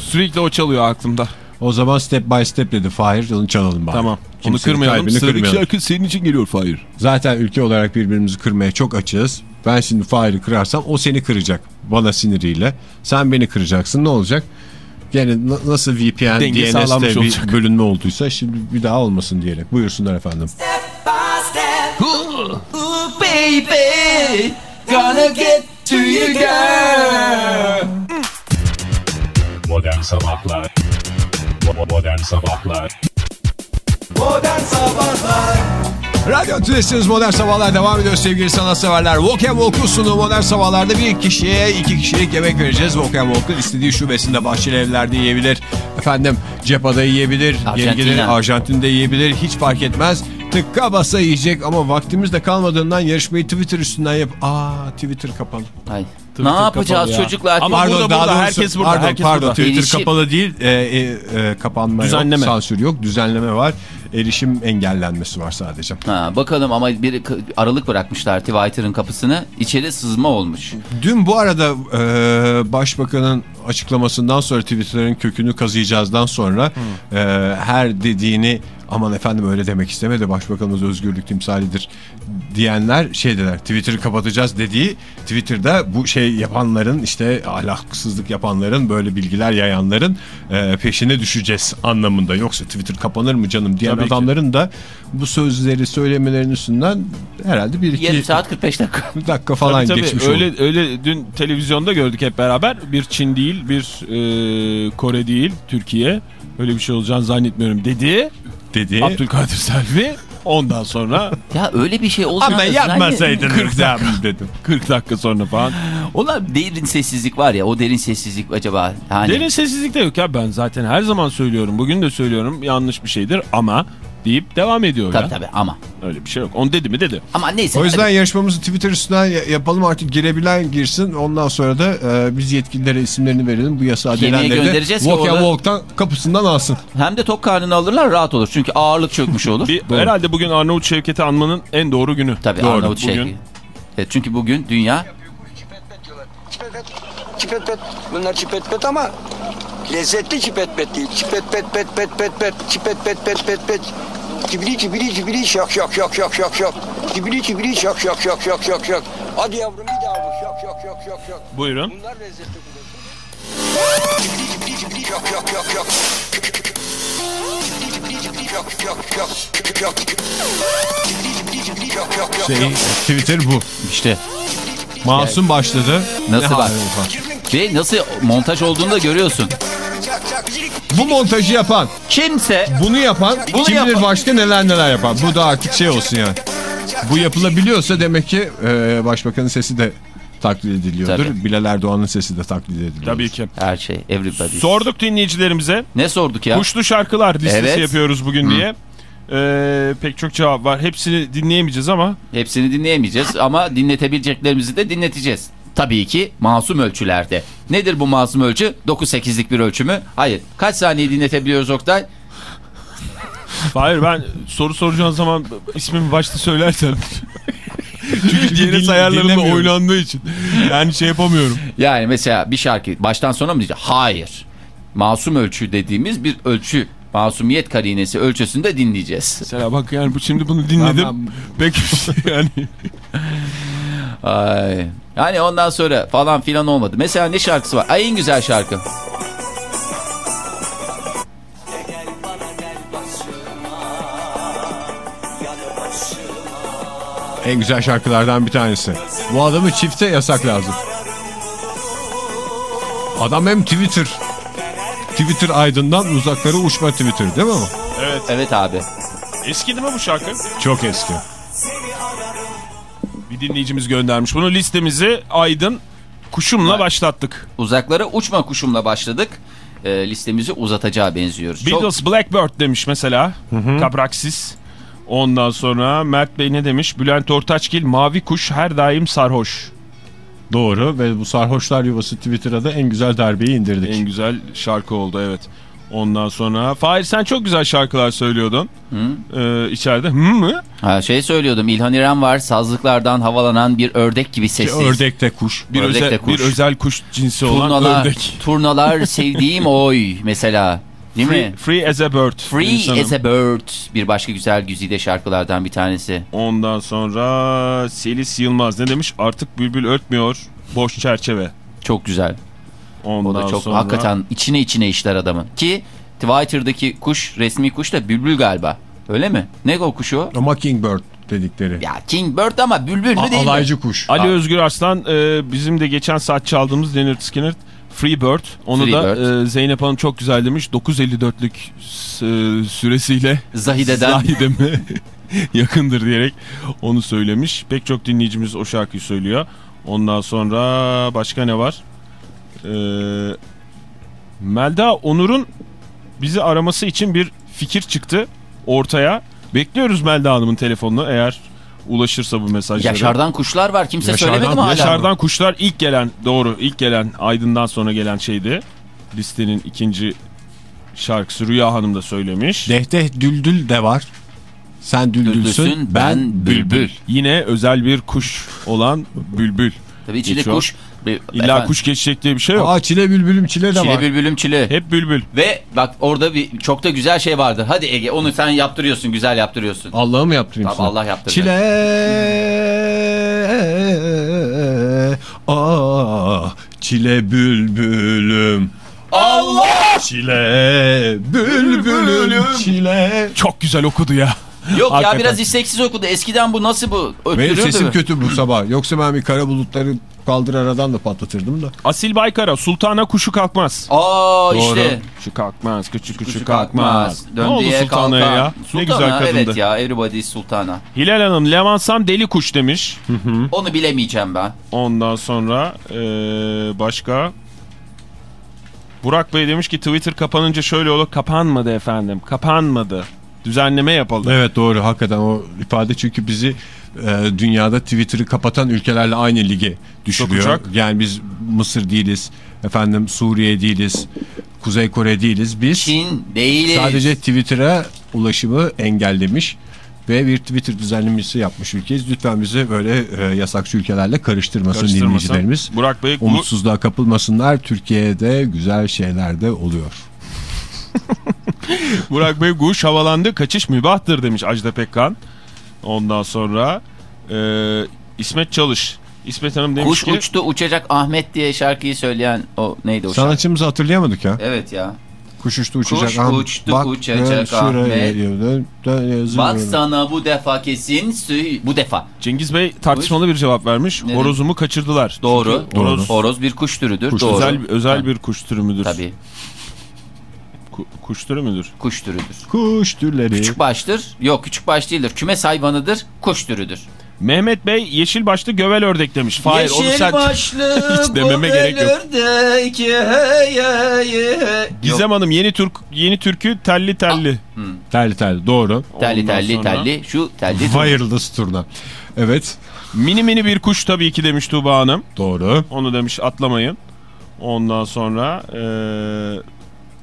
Sürekli o çalıyor aklımda. O zaman step by step dedi Fahir onu çalalım bari. Tamam. Onu kırmayalım. Sıradaki şarkı senin için geliyor Fahir. Zaten ülke olarak birbirimizi kırmaya çok açığız. Ben şimdi Fahir'i kırarsam o seni kıracak. Bana siniriyle. Sen beni kıracaksın ne olacak? Yani na- nasıl VPN, Denge DNS'te bir olacak. bölünme olduysa şimdi bir daha olmasın diyerek. Buyursunlar efendim. Ooh, baby, gonna get to you girl. Modern Sabahlar Modern Sabahlar Modern Sabahlar Radyo Tülesi'niz Modern Sabahlar devam ediyor sevgili sanatseverler. Walk and Walk'un sunduğu Modern Sabahlar'da bir kişiye iki kişilik yemek vereceğiz. Walk and Walk'un istediği şubesinde Bahçeli Evler'de yiyebilir. Efendim Cepa'da yiyebilir. Gelir Arjantin'de yiyebilir. Hiç fark etmez. Tıkka basa yiyecek ama vaktimiz de kalmadığından yarışmayı Twitter üstünden yap. Aa Twitter kapalı. Ay. Twitter ne yapacağız ya. çocuklar? Ama Pardon, burada, daha burada, doğrusu- herkes burada, Pardon, herkes pardon, burada. Twitter Erişim- kapalı değil. E, e, e, kapanma Düzenleme. yok. Sansür yok. Düzenleme var. Erişim engellenmesi var sadece. Ha, bakalım ama bir aralık bırakmışlar Twitter'ın kapısını. İçeri sızma olmuş. Dün bu arada e, Başbakan'ın açıklamasından sonra Twitter'ın kökünü kazıyacağızdan sonra e, her dediğini aman efendim öyle demek istemedi Başbakanımız özgürlük timsalidir diyenler şey dediler Twitter'ı kapatacağız dediği Twitter'da bu şey yapanların işte ahlaksızlık yapanların böyle bilgiler yayanların e, peşine düşeceğiz anlamında yoksa Twitter kapanır mı canım diyen Tabii ki. adamların da bu sözleri söylemelerinin üstünden herhalde bir iki saat 45 dakika. *laughs* dakika falan Tabii, tabii. geçmiş öyle, oldu. öyle dün televizyonda gördük hep beraber. Bir Çin değil, bir e, Kore değil, Türkiye. Öyle bir şey olacağını zannetmiyorum dedi. Dedi. Abdülkadir Selvi. Ondan sonra Ya öyle bir şey olacağını Ama yapmasaydın 40 dakika. dedim. 40 dakika sonra falan. Onlar derin sessizlik var ya o derin sessizlik acaba hani Derin sessizlik de yok ya ben zaten her zaman söylüyorum. Bugün de söylüyorum yanlış bir şeydir ama deyip devam ediyor tabii ya. tabii ama Öyle bir şey yok. Onu dedi mi dedi. ama neyse. O yüzden hadi. yarışmamızı Twitter üstünden ya- yapalım artık girebilen girsin. Ondan sonra da e, biz yetkililere isimlerini verelim. Bu yasağı Yemeğe delenleri de Walk and Walk'tan kapısından alsın. hem de tok karnını alırlar rahat olur çünkü ağırlık çökmüş olur. *laughs* Bir, herhalde bugün Arnavut Şevket'i anmanın en doğru günü. Tabii Doğru. Arnavut. Bugün Evet, çünkü bugün dünya Çipetpet, çipetpet. Bunlar çipetpet ama lezzetli çipetpet değil. Çipetpet pet pet pet pet. Çipetpet pet pet pet. Cibili cibili cibili şak şak şak şak şak şak. Cibili cibili şak şak şak şak şak şak. Hadi yavrum bir daha vur. Şak şak şak şak şak. Buyurun. Bunlar lezzetli Cibili cibili cibili şak şak şak şak. Cibili şak şak şak şak. Şey, Twitter bu. işte Masum başladı. Nasıl var? Ve nasıl montaj olduğunu da görüyorsun. Bu montajı yapan, Kimse bunu yapan, Bunu kim bilir yapan- başka neler neler yapar. Bu da artık şey olsun yani. Bu yapılabiliyorsa demek ki e, Başbakanın sesi de taklit ediliyordur. Tabii. Bilal Erdoğan'ın sesi de taklit ediliyor. Tabii ki. her şey everybody. Sorduk dinleyicilerimize. Ne sorduk ya? Kuşlu şarkılar listesi Evet. yapıyoruz bugün diye. Ee, pek çok cevap var. Hepsini dinleyemeyeceğiz ama Hepsini dinleyemeyeceğiz ama dinletebileceklerimizi de dinleteceğiz. Tabii ki masum ölçülerde. Nedir bu masum ölçü? 9-8'lik bir ölçü mü? Hayır. Kaç saniye dinletebiliyoruz Oktay? Hayır ben soru soracağın zaman ismimi başta söylersen. *laughs* Çünkü DNS ayarlarında oynandığı için. Yani şey yapamıyorum. Yani mesela bir şarkı baştan sona mı diyeceğiz? Hayır. Masum ölçü dediğimiz bir ölçü. Masumiyet karinesi ölçüsünde dinleyeceğiz. Mesela bak yani bu şimdi bunu dinledim. Ben- Pek *laughs* yani Ay. Yani ondan sonra falan filan olmadı. Mesela ne şarkısı var? Ay en güzel şarkı. En güzel şarkılardan bir tanesi. Bu adamı çifte yasak lazım. Adam hem Twitter Twitter aydından uzaklara uçma Twitter değil mi bu? Evet abi. eski değil mi bu şarkı? Çok eski. Bir dinleyicimiz göndermiş. Bunu listemizi Aydın Kuşum'la başlattık. Uzaklara uçma kuşumla başladık. e, listemizi uzatacağı benziyoruz. Çok- Beatles Blackbird demiş mesela. Kapraksis. Ondan sonra Mert Bey ne demiş? Bülent Ortaçgil mavi kuş her daim sarhoş. Doğru ve bu sarhoşlar yuvası Twitter'a da en güzel darbeyi indirdik. En güzel şarkı oldu evet. Ondan sonra Fahir sen çok güzel şarkılar söylüyordun. Ee, içeride. Hı mı? Ha, şey söylüyordum İlhan İrem var sazlıklardan havalanan bir ördek gibi sessiz. Ördek de kuş. Bir, Ördek özel, de kuş. bir özel kuş cinsi olan Turnalar, ördek. turnalar *laughs* sevdiğim oy mesela. Değil Free, mi? free as a bird. Free insanım. as a bird. Bir başka güzel güzide şarkılardan bir tanesi. Ondan sonra Selis Yılmaz ne demiş? Artık bülbül ötmüyor. Boş çerçeve. Çok güzel. Ondan O da çok sonra... hakikaten içine içine işler adamın. Ki Twitter'daki kuş resmi kuş da bülbül galiba. Öyle mi? Ne o kuşu o? Mockingbird dedikleri. Ya Kingbird ama bülbül mü A- değil mi? alaycı kuş. Ali Özgür Arslan e, bizim de geçen saat çaldığımız Leonard Skinner Freebird. Onu Free da Bird. e, Zeynep Hanım çok güzel demiş. 9.54'lük s- süresiyle Zahide'den. *laughs* Zahide mi *laughs* yakındır diyerek onu söylemiş. Pek çok dinleyicimiz o şarkıyı söylüyor. Ondan sonra başka ne var? Ee, Melda Onur'un bizi araması için bir fikir çıktı ortaya. Bekliyoruz Melda Hanım'ın telefonunu eğer ulaşırsa bu mesajları. Yaşar'dan kuşlar var. Kimse Yaşar'dan- söylemedi mi hala? Yaşar'dan kuşlar ilk gelen doğru ilk gelen Aydın'dan sonra gelen şeydi. Listenin ikinci şarkısı Rüya Hanım da söylemiş. Dehdeh düldül de var. Sen düldülsün, Düldülsün, ben bülbül. Yine özel bir kuş olan bülbül. Tabii içinde Geçiyor. kuş. Bir- İlla efendim, kuş geçecek diye bir şey yok. Aa çile bülbülüm çile de Çile var. bülbülüm çile. Hep bülbül. Ve bak orada bir çok da güzel şey vardır. Hadi Ege onu sen yaptırıyorsun. Güzel yaptırıyorsun. Allah'ı mı yaptırayım Tabii sana? Allah yaptıracak. Çile ah çile bülbülüm Allah çile bülbülüm çile Çok güzel okudu ya. Yok ya Hakikaten. biraz isteksiz okudu. Eskiden bu nasıl bu? Benim Öttürürdü sesim mü? kötü bu sabah. Yoksa ben bir kara bulutları kaldır aradan da patlatırdım da. Asil Baykara Sultana kuşu kalkmaz. Aa işte. Kuşu kalkmaz, küçük küçük Kuşu kalkmaz. Ne Dön oldu diye Sultana'ya kalkan. ya? Sultana, ne güzel kadındı. Evet ya everybody Sultana. Hilal Hanım Levansan deli kuş demiş. Onu bilemeyeceğim ben. Ondan sonra eee, başka Burak Bey demiş ki Twitter kapanınca şöyle olur. Kapanmadı efendim. Kapanmadı. Düzenleme yapıldı. Evet doğru hakikaten o ifade çünkü bizi e, dünyada Twitter'ı kapatan ülkelerle aynı lige düşürüyor. Sokacak. Yani biz Mısır değiliz, efendim Suriye değiliz, Kuzey Kore değiliz. Biz Çin değiliz. sadece Twitter'a ulaşımı engellemiş ve bir Twitter düzenlemesi yapmış ülkeyiz. Lütfen bizi böyle e, yasakçı ülkelerle karıştırmasın, Karıştırmasın. dinleyicilerimiz. Burak Bey bu Umutsuzluğa kapılmasınlar. Türkiye'de güzel şeyler de oluyor. *laughs* Burak Bey kuş havalandı kaçış mübahtır demiş Ajda Pekkan. Ondan sonra eee, İsmet Çalış. İsmet Hanım demiş Kuş ki uçtu uçacak Ahmet diye şarkıyı söyleyen o neydi o şarkı? Sanatçımızı hatırlayamadık ya. Evet ya. Kuş uçtu uçacak. Kuş Ahmet. uçtu Bak, uçacak şuraya Ahmet. Bak sana bu defa kesin. Bu defa. Cengiz Bey tartışmalı bir cevap vermiş. Ne Horozumu kaçırdılar. Doğru. Çünkü Horoz Horoz bir kuş türüdür. Kuş, Doğru. özel, özel bir kuş türü müdür? Tabii. Ku- kuş türü müdür? Kuş türüdür. Kuş türleri. Küçük baştır. Yok küçük baş değildir. Kümes hayvanıdır. Kuş türüdür. Mehmet Bey yeşil başlı gövel ördek demiş. Hayır onu sen başlı *laughs* hiç dememe gerek yok. ördek, hey, hey, hey. Gizem Hanım yeni Türk yeni türkü telli telli. Terli terli doğru. Telli Ondan telli sonra- telli. Şu telli. Wireless turna. Evet Mini mini bir kuş tabii ki demiş Tuğba Hanım. doğru. Onu demiş atlamayın. Ondan sonra eee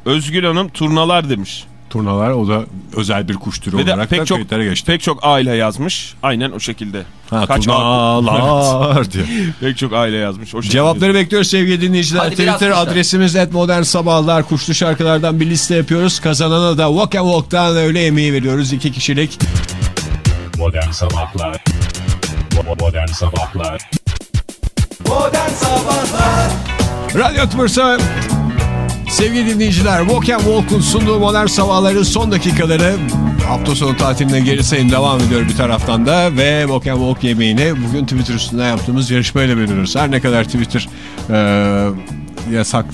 Özgül Hanım turnalar demiş. Turnalar o da özel bir kuş türü Ve olarak pek da çok kayıtlara geçti. pek çok aile yazmış. Aynen o şekilde. Ha, Kaç turnalar diye. *laughs* Pek çok aile yazmış. O şekilde. Cevapları bekliyoruz sevgili dinleyiciler. Hadi Twitter adresimiz modern sabahlar. Kuşlu şarkılardan bir liste yapıyoruz. Kazanana da Walk and Walk'tan öğle yemeği veriyoruz. iki kişilik. Modern Sabahlar Modern Sabahlar Modern Sabahlar Radyo Tımırsa sevgili dinleyiciler Walk and Walk'un sunduğu modern sabahların son dakikaları hafta sonu tatiline geri sayım devam ediyor bir taraftan da ve Walk and Walk yemeğini bugün Twitter üstünden yaptığımız yarışmayla belirliyoruz. Her ne kadar Twitter e, yasak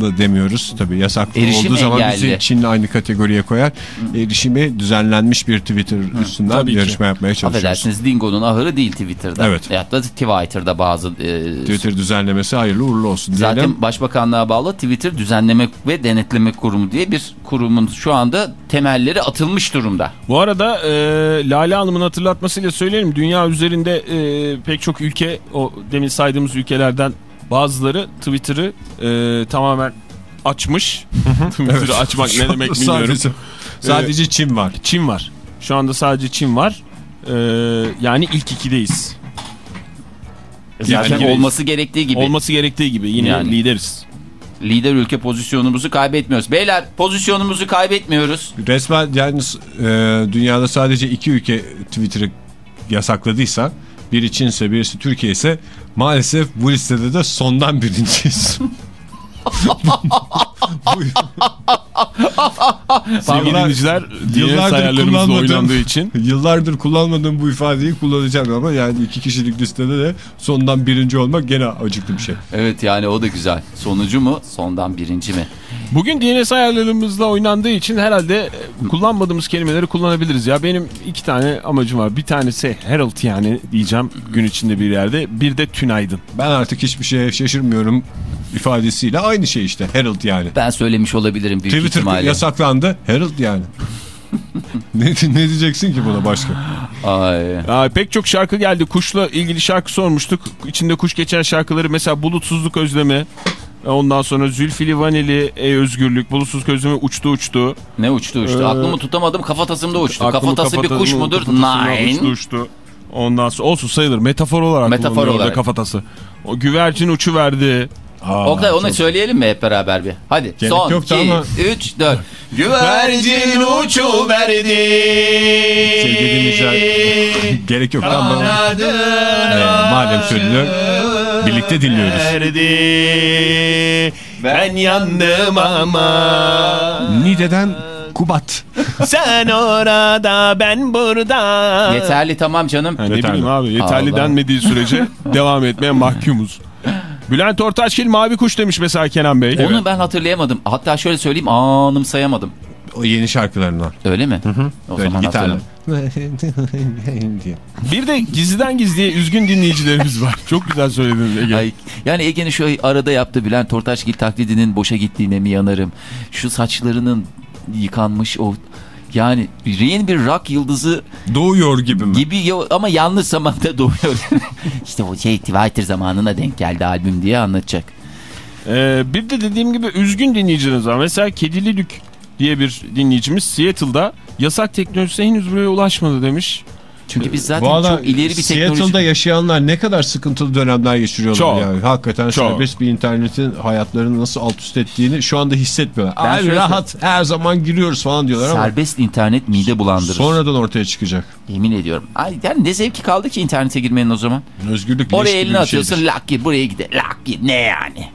da demiyoruz. Tabii yasak Erişim olduğu zaman engelli. bizi Çin'le aynı kategoriye koyar. Erişimi düzenlenmiş bir Twitter üstünden tabii ki. yarışma yapmaya çalışıyoruz. Affedersiniz Dingo'nun ahırı değil Twitter'da. Evet. Veyahut da Twitter'da bazı... e, Twitter düzenlemesi hayırlı uğurlu olsun Zaten diyelim. Başbakanlığa bağlı Twitter Düzenleme ve Denetleme Kurumu diye bir kurumun şu anda temelleri atılmış durumda. Bu arada e, Lale Hanım'ın hatırlatmasıyla söyleyelim. Dünya üzerinde e, pek çok ülke o demin saydığımız ülkelerden bazıları Twitter'ı e, tamamen açmış. *laughs* Twitter'ı açmak ne demek bilmiyorum. Sadece, sadece Çin var. Çin var. Şu anda sadece Çin var. E, yani ilk ikideyiz. Zaten Yani- olması gerektiği gibi. Olması gerektiği gibi yine Yani. lideriz. Lider ülke pozisyonumuzu kaybetmiyoruz. Beyler pozisyonumuzu kaybetmiyoruz. Resmen yani e, dünyada sadece iki ülke Twitter'ı yasakladıysa biri Çin ise birisi Türkiye ise maalesef bu listede de sondan birinciyiz. *laughs* *laughs* *laughs* Sevgili Yıllar- dinleyiciler, ayarlarımızla kullanmadığım- oynandığı için Yıllardır kullanmadığım bu ifadeyi kullanacağım ama yani iki kişilik listede de sondan birinci olmak gene acıklı bir şey. Evet yani o da güzel. Sonucu mu? Sondan birinci mi? Bugün DNS ayarlarımızla oynandığı için herhalde e, kullanmadığımız kelimeleri kullanabiliriz. Ya benim iki tane amacım var. Bir tanesi Herald yani diyeceğim gün içinde bir yerde. Bir de Tünaydın. Ben artık hiçbir şeye şaşırmıyorum ifadesiyle aynı şey işte Herald yani. Ben söylemiş olabilirim büyük Twitter ihtimalle. yasaklandı Herald yani. *laughs* ne, ne diyeceksin ki buna başka? Ay. Ya, pek çok şarkı geldi. Kuşla ilgili şarkı sormuştuk. İçinde kuş geçen şarkıları mesela Bulutsuzluk Özlemi. e, Ondan sonra Zülfili Vanili, E Özgürlük, Bulutsuzluk Özlemi uçtu uçtu. Ne uçtu uçtu. Ee, Aklımı tutamadım kafatasımda uçtu. Aklımı Kafatası bir kuş mudur? Nine. Uçtu uçtu. Ondan sonra olsun sayılır. Metafor olarak Metafor olarak. kafatası. O güvercin uçu verdi. Aa, Oktay onu çok- söyleyelim mi hep beraber bir? Hadi. Gerek Son, yoktu 2, ama- 3, 4. Güvercin uçu verdi. Sevgili dinleyiciler *laughs* gerek yok ama e, madem söyleniyor birlikte dinliyoruz. Verdi. Ben yandım ama. Nide'den Kubat. *laughs* Sen orada ben burada. Yeterli tamam canım. Ha, ne Yeterli. bileyim abi yeterli Allah. denmediği sürece *laughs* devam etmeye mahkumuz. Bülent Ortaçgil mavi kuş demiş mesela Kenan Bey. Onu ben hatırlayamadım. Hatta şöyle söyleyeyim anımsayamadım. O yeni şarkılarından. Öyle mi? O Böyle zaman gitarla. hatırladım. diye. *laughs* Bir de gizliden gizliye üzgün dinleyicilerimiz var. Çok güzel söyledin Ege. Ay, yani Ege'nin şu arada yaptığı Bülent Ortaçgil taklidinin boşa gittiğine mi yanarım? Şu saçlarının yıkanmış o yani yeni bir rock yıldızı Doğuyor gibi mi? gibi ama yanlış zamanda *laughs* doğuyor. işte o şey Twitter zamanına denk geldi albüm diye anlatacak. Ee, bir de dediğim gibi üzgün dinleyicilerimiz var. Mesela Kedili diye bir dinleyicimiz Seattle'da yasak teknolojisi henüz buraya ulaşmadı demiş. Çünkü biz zaten Bu arada çok ileri bir teknoloji... Seattle'da yaşayanlar ne kadar sıkıntılı dönemler geçiriyorlar Çok. yani. Hakikaten Çok. serbest bir internetin hayatlarını nasıl alt üst ettiğini şu anda hissetmiyorlar. Ben Abi rahat her zaman giriyoruz falan diyorlar ama Serbest internet mide bulandırır. sonradan ortaya çıkacak. Yemin ediyorum. Ay, yani ne zevki kaldı ki internete girmenin o zaman? Özgürlük Oraya elini atıyorsun şeydir. lak gir buraya gider lak gir ne yani?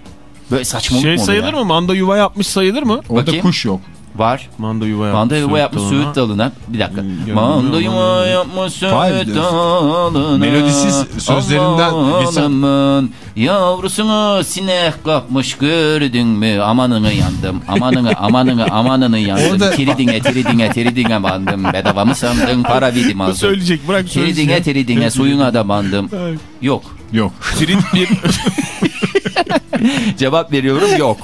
Böyle saçmalık Şey mı olur sayılır ya? mı? Manda yuva yapmış sayılır mı? Orada Bakayım. kuş yok. Var. Manda yuva yapmış. Manda yuva yapmış. Söğüt dalına. Bir dakika. Hmm, Manda yani- yuva yapmış Söğüt dalına. melodisiz sözlerinden geçen- yavrusunu sinek kapmış gördün mü? Amanını yandım. Amanını amanını amanını yandım. Orada- Tiridine tiridine tiridine bandım. Bedava mı sandın? Para vidim aldım. *laughs* söyleyecek bırak Tiridine söyleyecek. tiridine suyuna da bandım. Yok. Yok. Trit bir *laughs* *laughs* Cevap veriyorum yok.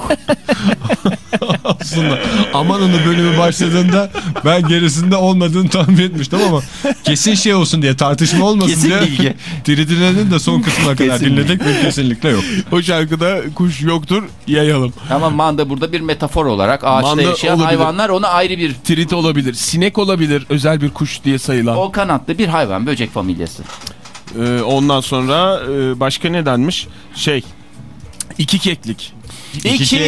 *laughs* Aslında Amanını bölümü başladığında ben gerisinde olmadığını tahmin etmiştim ama kesin şey olsun diye tartışma olmasın Kesin diye bilgi. *laughs* Tridile'nin de son kısmına kadar dinledik ve kesinlikle yok. o şarkıda kuş yoktur yayalım. Ama manda burada bir metafor olarak ağaçta Manda yaşayan olabilir. hayvanlar ona ayrı bir Trit olabilir, sinek olabilir, özel bir kuş diye sayılan. o kanatlı bir hayvan böcek familyası. Ee, ondan sonra e, başka ne denmiş? Şey, iki keklik. İki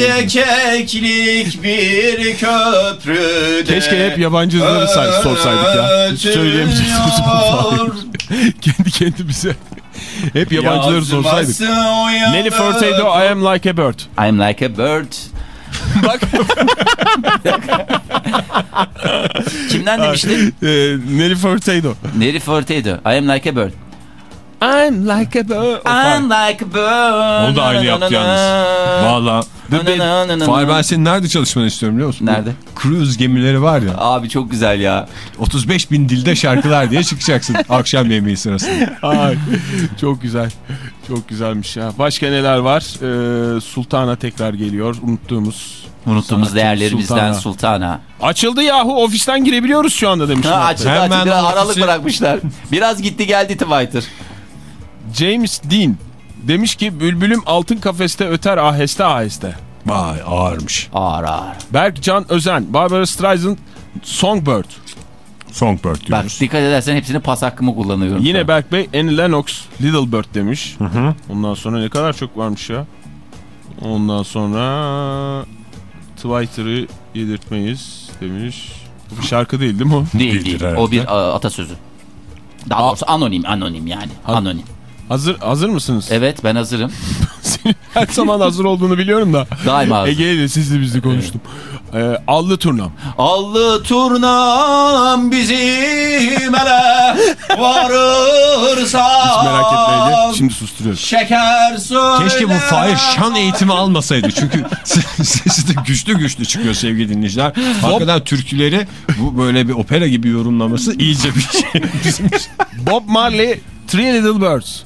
de keklik bir köprüde. Keşke hep yabancıları say- sorsaydık ya. Bu *laughs* Kendi kendimize. Hep yabancıları sorsaydık. Nelly Furtado, I am like a bird. I'm like a bird. *laughs* Bak. Kimden demiştin? Ee, Nelly Furtado. Nelly Furtado. I am like a bird. I'm like a bird. I'm like a bird. Onu da aynı yaptı yalnız. Valla. Fahir ben senin nerede çalışmanı istiyorum biliyor musun? Nerede? Cruise gemileri var ya. Abi çok güzel ya. 35 bin dilde şarkılar diye çıkacaksın *laughs* akşam yemeği sırasında. Ay, çok güzel. Çok güzelmiş ya. Başka neler var? Ee, Sultana tekrar geliyor. Unuttuğumuz. Unuttuğumuz Sanatçı değerlerimizden Sultana. Sultana. Açıldı yahu ofisten girebiliyoruz şu anda demiş. Ha, açıldı. Hemen açıldı. Aralık bırakmışlar. Biraz gitti geldi Twitter. James Dean demiş ki bülbülüm altın kafeste öter aheste aheste. Vay ağırmış. Ağır ağır. Berkcan Özen, Barbara Streisand, Songbird. Songbird Bak diyoruz. dikkat edersen hepsini pas hakkımı kullanıyorum. Yine an. Berk Bey, Annie Lennox, Little Bird demiş. Ondan sonra ne kadar çok varmış ya. Ondan sonra Twitter'ı yedirtmeyiz demiş. Bu bir şarkı değil değil mi o? Değil değil. O bir a, atasözü. Daha doğrusu anonim anonim yani. Anonim. Hazır hazır mısınız? Evet ben hazırım. *laughs* Her zaman hazır olduğunu biliyorum da. Daima hazır. Ege ile sizle bizle konuştum. Ee, Allı Turnam. Allı turnam bizim ele varırsa Hiç merak etme Ege. Şimdi susturuyoruz. Şeker söyle. Keşke bu Fahir şan eğitimi almasaydı. Çünkü *laughs* sesi de güçlü güçlü çıkıyor sevgili dinleyiciler. Hakikaten türküleri bu böyle bir opera gibi yorumlaması iyice bir şey. *laughs* Bob Marley, Three Little Birds.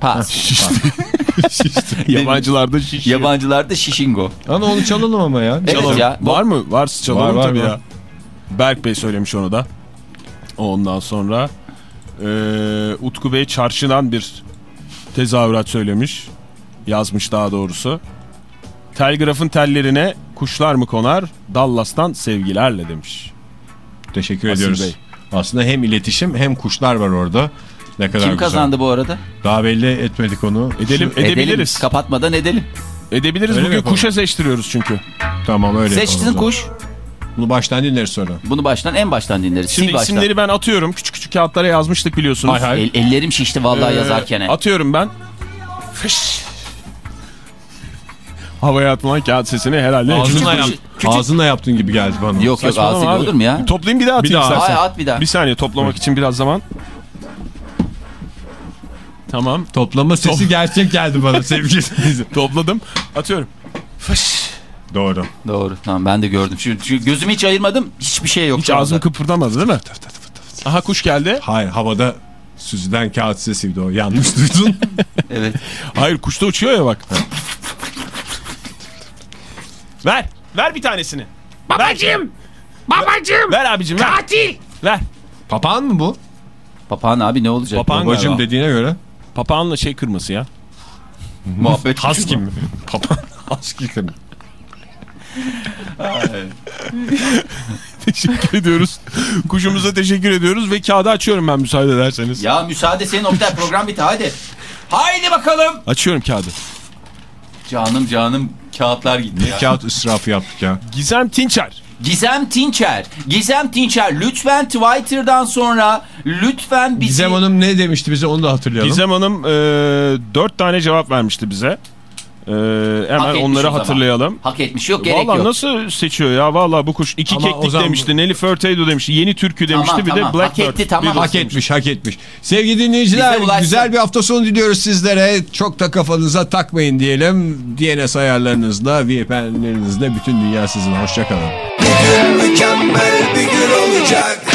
Pas. *laughs* Yabancılarda şişiyor. Yabancılarda şişingo. Ama onu çalalım ama ya. Evet Çalalım. ya. Var mı? Var çalalım Var, var, tabii var. ya. Berk Bey söylemiş onu da. Ondan sonra eee, Utku Bey çarşıdan bir tezahürat söylemiş. Yazmış daha doğrusu. Telgrafın tellerine kuşlar mı konar? Dallas'tan sevgilerle demiş. Teşekkür Asil ediyoruz. Bey. Aslında hem iletişim hem kuşlar var orada. Ne kadar Kim güzel. kazandı bu arada? Daha belli etmedik onu. Edelim, Şu- edebiliriz. Edelim. Kapatmadan edelim. Edebiliriz. Öyle Bugün kuşa seçtiriyoruz çünkü. Tamam öyle Seçtin kuş. Bunu baştan dinleriz sonra. Bunu baştan en baştan dinleriz. Şimdi Sil baştan. isimleri ben atıyorum. Küçük küçük kağıtlara yazmıştık biliyorsunuz. Hay hay. El- ellerim şişti vallahi Ee, yazarken. Atıyorum ben. Fış. Havaya atılan kağıt sesini herhalde. Ağzınla, Küçük- yap, ağzınla yaptın gibi geldi bana. Yok yok ağzıyla olur mu ya? Toplayayım bir daha atayım Bir daha. istersen. Hay at bir daha. Bir saniye toplamak için biraz zaman. Tamam. Toplama sesi gerçek geldi bana sevgili. *laughs* Topladım. Atıyorum. Fış. Doğru. Doğru tamam ben de gördüm. Şu gözümü hiç ayırmadım. Hiçbir şey yok. Hiç ağzım kıpırdamadı değil mi? Aha kuş geldi. Hayır havada süzülen kağıt sesiydi o. Yanlış duydun. *laughs* Evet. Hayır kuş da uçuyor ya bak. ver. Ver bir tanesini. Babacım. Babacım. Ver abicim ver. Katil. Ver. Papağan mı bu? Papağan abi ne olacak? Papağan Babacım galiba. dediğine göre. Papağanla şey kırması ya. Muhabbet Husky mi? *laughs* Papağan husky kırmızı. *laughs* teşekkür ediyoruz. Kuşumuza teşekkür ediyoruz ve kağıdı açıyorum ben müsaade ederseniz. Ya müsaade senin Oktay program bitti hadi. Haydi bakalım. Açıyorum kağıdı. Canım canım kağıtlar gitti ya. Kağıt israfı yaptık ya. Gizem Tinçer. Gizem Tinçer. Gizem Tinçer lütfen Twitter'dan sonra lütfen bizi... Gizem Hanım ne demişti bize onu da hatırlayalım. Gizem Hanım e, dört tane cevap vermişti bize. E, hemen Hak onları zaman. hatırlayalım. Hak etmiş yok gerek Valla yok. nasıl seçiyor ya? Valla bu kuş iki Ama keklik zaman- demişti. Nelly Furtado demişti. Yeni türkü demişti. Tamam, bir tamam. de Hak Blackbird. etti, tamam. Hak demiş. etmiş, hak etmiş. Sevgili dinleyiciler, güzel bir hafta sonu diliyoruz sizlere. Çok da kafanıza takmayın diyelim. DNS ayarlarınızla, VPN'lerinizle bütün dünya sizin. Hoşçakalın. Mükemmel bir gün olacak